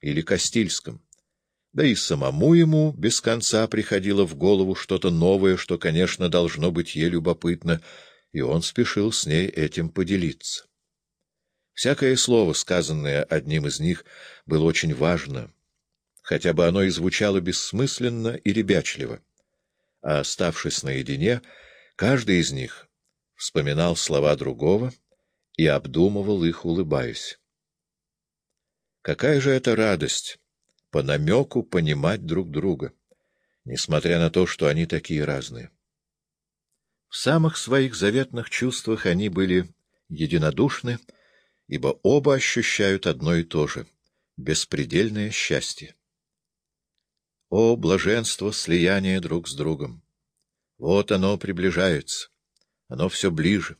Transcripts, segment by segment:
или Кастильском. Да и самому ему без конца приходило в голову что-то новое, что, конечно, должно быть ей любопытно, и он спешил с ней этим поделиться. Всякое слово, сказанное одним из них, было очень важно, хотя бы оно и звучало бессмысленно и ребячливо. А оставшись наедине, каждый из них вспоминал слова другого и обдумывал их, улыбаясь. Какая же это радость по намеку понимать друг друга, несмотря на то, что они такие разные. В самых своих заветных чувствах они были единодушны, ибо оба ощущают одно и то же — беспредельное счастье. О, блаженство слияния друг с другом! Вот оно приближается, оно все ближе.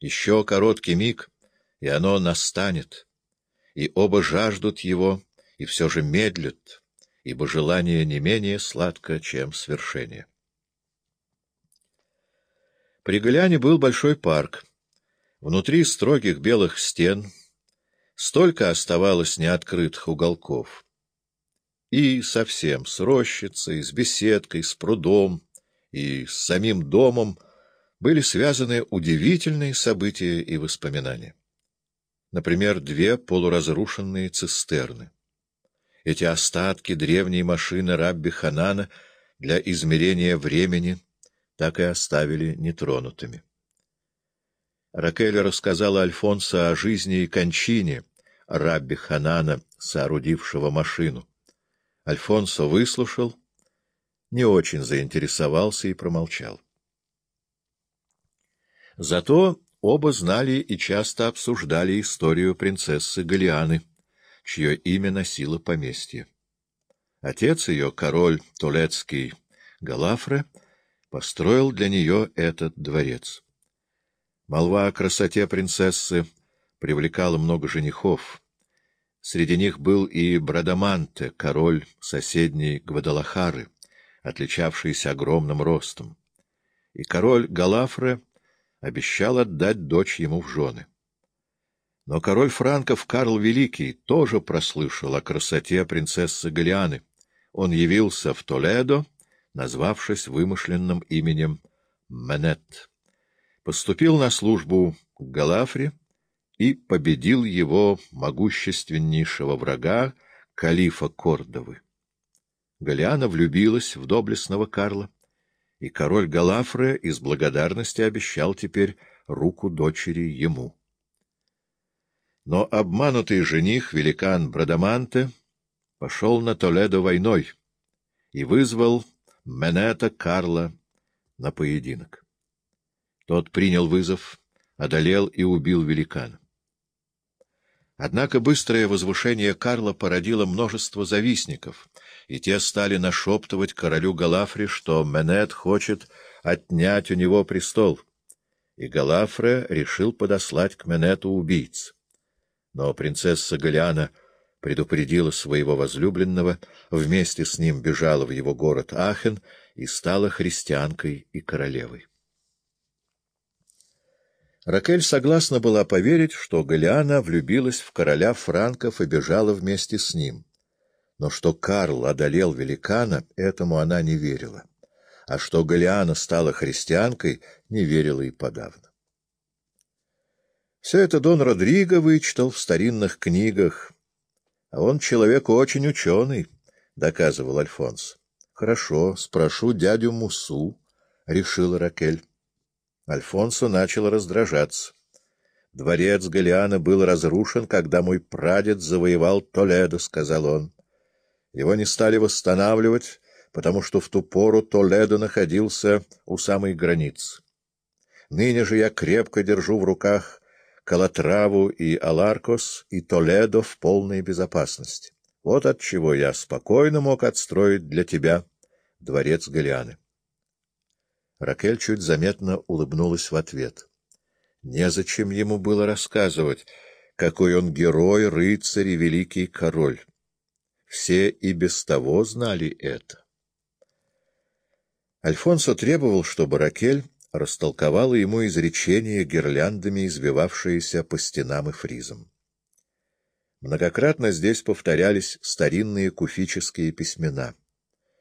Еще короткий миг, и оно настанет, и оба жаждут его, и все же медлят, ибо желание не менее сладко, чем свершение. При Галяне был большой парк. Внутри строгих белых стен столько оставалось неоткрытых уголков. И совсем с рощицей, с беседкой, с прудом и с самим домом были связаны удивительные события и воспоминания. Например, две полуразрушенные цистерны. Эти остатки древней машины Рабби Ханана для измерения времени так и оставили нетронутыми. Ракель рассказала Альфонсо о жизни и кончине Рабби Ханана, соорудившего машину. Альфонсо выслушал, не очень заинтересовался и промолчал. Зато оба знали и часто обсуждали историю принцессы Галианы — чье имя носило поместье. Отец ее, король Толецкий Галафре, построил для нее этот дворец. Молва о красоте принцессы привлекала много женихов. Среди них был и Брадаманте, король соседней Гвадалахары, отличавшийся огромным ростом. И король Галафре обещал отдать дочь ему в жены. Но король франков Карл Великий тоже прослышал о красоте принцессы Галианы. Он явился в Толедо, назвавшись вымышленным именем Менет. Поступил на службу к Галафре и победил его могущественнейшего врага, калифа Кордовы. Галиана влюбилась в доблестного Карла, и король Галафре из благодарности обещал теперь руку дочери ему. Но обманутый жених, великан Брадаманте, пошел на Толедо войной и вызвал Менета Карла на поединок. Тот принял вызов, одолел и убил великана. Однако быстрое возвышение Карла породило множество завистников, и те стали нашептывать королю Галафре, что Менет хочет отнять у него престол, и Галафре решил подослать к Менету убийц. Но принцесса Галиана предупредила своего возлюбленного, вместе с ним бежала в его город Ахен и стала христианкой и королевой. Ракель согласна была поверить, что Галиана влюбилась в короля франков и бежала вместе с ним. Но что Карл одолел великана, этому она не верила. А что Галиана стала христианкой, не верила и подавно. Все это Дон Родриго вычитал в старинных книгах. А он человек очень ученый, — доказывал Альфонс. — Хорошо, спрошу дядю Мусу, — решила Ракель. Альфонсо начал раздражаться. Дворец Галиана был разрушен, когда мой прадед завоевал Толедо, — сказал он. Его не стали восстанавливать, потому что в ту пору Толедо находился у самой границы. Ныне же я крепко держу в руках Калатраву и Аларкос и Толедо в полной безопасности. Вот от чего я спокойно мог отстроить для тебя дворец Галианы. Ракель чуть заметно улыбнулась в ответ. Незачем ему было рассказывать, какой он герой, рыцарь и великий король. Все и без того знали это. Альфонсо требовал, чтобы Ракель растолковала ему изречение гирляндами, извивавшиеся по стенам и фризам. Многократно здесь повторялись старинные куфические письмена —